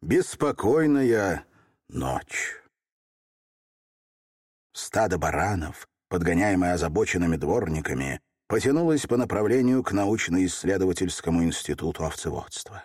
Беспокойная ночь. Стадо баранов, подгоняемое озабоченными дворниками, потянулось по направлению к научно-исследовательскому институту овцеводства.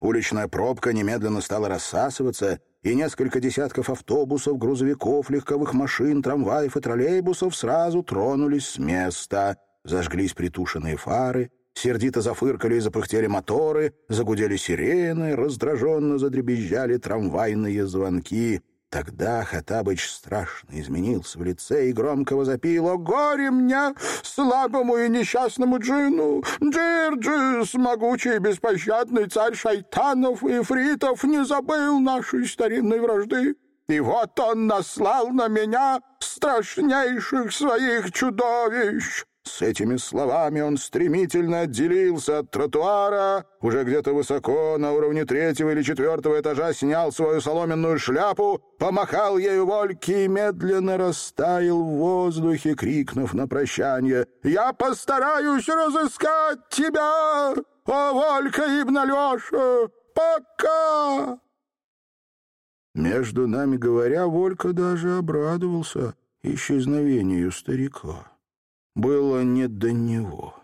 Уличная пробка немедленно стала рассасываться, и несколько десятков автобусов, грузовиков, легковых машин, трамваев и троллейбусов сразу тронулись с места. Зажглись притушенные фары, сердито зафыркали и запыхтели моторы, загудели сирены, раздраженно задребезжали трамвайные звонки — Тогда Хатабыч страшно изменился в лице и громко возопил «О горе мне, слабому и несчастному джину! Джирджис, могучий и беспощадный царь шайтанов и фритов, не забыл нашей старинной вражды!» И вот он наслал на меня страшнейших своих чудовищ. С этими словами он стремительно отделился от тротуара, уже где-то высоко, на уровне третьего или четвертого этажа, снял свою соломенную шляпу, помахал ею Вольке и медленно растаял в воздухе, крикнув на прощание «Я постараюсь разыскать тебя, о Волька Ибн Алеша! Пока!» Между нами говоря, Волька даже обрадовался исчезновению старика было не до него.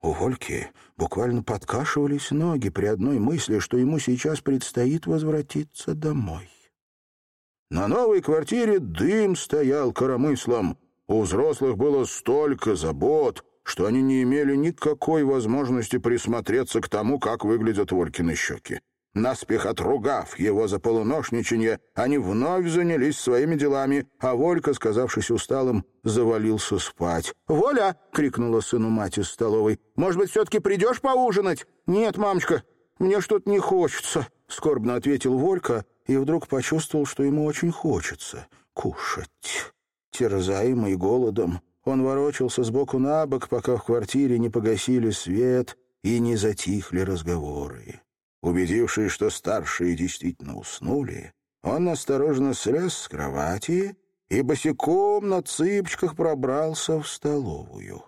У Вольки буквально подкашивались ноги при одной мысли, что ему сейчас предстоит возвратиться домой. На новой квартире дым стоял коромыслом. У взрослых было столько забот, что они не имели никакой возможности присмотреться к тому, как выглядят Волькины щеки. Наспех отругав его за полуношничанье, они вновь занялись своими делами, а Волька, сказавшись усталым, завалился спать. «Воля!» — крикнула сыну мать из столовой. «Может быть, все-таки придешь поужинать?» «Нет, мамочка, мне что-то не хочется», — скорбно ответил Волька и вдруг почувствовал, что ему очень хочется кушать. Терзаемый голодом, он ворочался сбоку на бок, пока в квартире не погасили свет и не затихли разговоры. Убедившись, что старшие действительно уснули, он осторожно слез с кровати и босиком на цыпочках пробрался в столовую.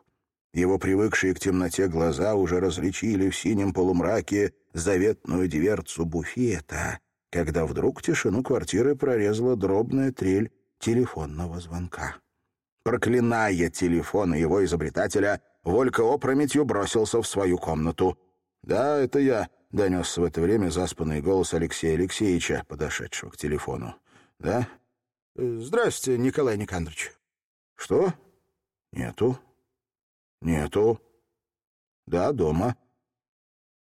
Его привыкшие к темноте глаза уже различили в синем полумраке заветную дверцу буфета, когда вдруг тишину квартиры прорезала дробная трель телефонного звонка. Проклиная телефон его изобретателя, Волька опрометью бросился в свою комнату. «Да, это я», — донесся в это время заспанный голос Алексея Алексеевича, подошедшего к телефону. «Да? Здравствуйте, Николай Никандрович». «Что? Нету. Нету. Да, дома.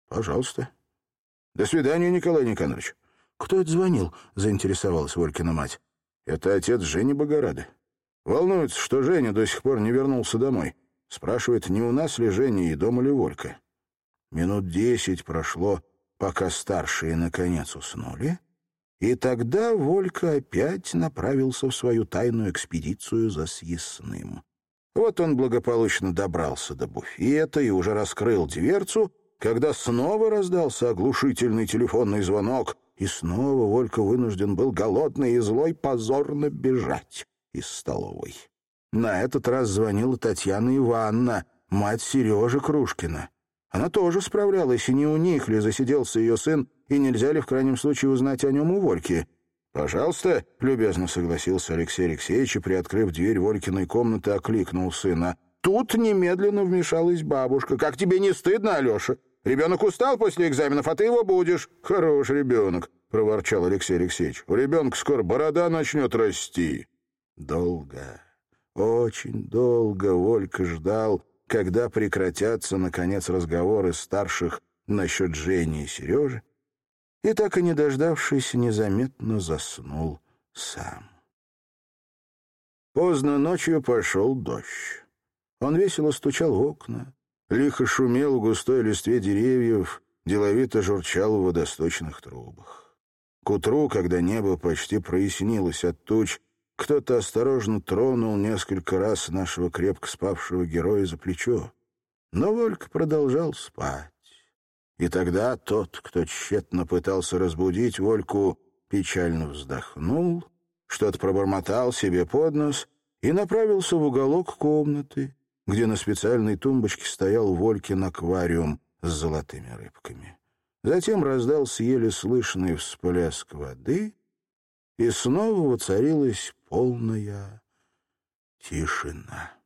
Пожалуйста. До свидания, Николай Никандрович». «Кто это звонил?» — заинтересовалась Волькина мать. «Это отец Жени Богорады. Волнуется, что Женя до сих пор не вернулся домой. Спрашивает, не у нас ли Женя и дома ли Волька». Минут десять прошло, пока старшие наконец уснули, и тогда Волька опять направился в свою тайную экспедицию за съестным. Вот он благополучно добрался до буфета и уже раскрыл дверцу, когда снова раздался оглушительный телефонный звонок, и снова Волька вынужден был голодный и злой позорно бежать из столовой. На этот раз звонила Татьяна Ивановна, мать Сережи Крушкина. Она тоже справлялась, и не у них ли засиделся ее сын, и нельзя ли в крайнем случае узнать о нем у Вольки. «Пожалуйста», — любезно согласился Алексей Алексеевич и, приоткрыв дверь Волькиной комнаты, окликнул сына. Тут немедленно вмешалась бабушка. «Как тебе не стыдно, Алеша? Ребенок устал после экзаменов, а ты его будешь». «Хорош ребенок», — проворчал Алексей Алексеевич. «У ребенка скоро борода начнет расти». Долго, очень долго Волька ждал, когда прекратятся, наконец, разговоры старших насчет Жени и Сережи, и так и не дождавшись, незаметно заснул сам. Поздно ночью пошел дождь. Он весело стучал в окна, лихо шумел в густой листве деревьев, деловито журчал в водосточных трубах. К утру, когда небо почти прояснилось от туч, кто-то осторожно тронул несколько раз нашего крепко спавшего героя за плечо. Но Волька продолжал спать. И тогда тот, кто тщетно пытался разбудить Вольку, печально вздохнул, что-то пробормотал себе под нос и направился в уголок комнаты, где на специальной тумбочке стоял Волькин аквариум с золотыми рыбками. Затем раздался еле слышный всплеск воды, и снова воцарилась полная тишина.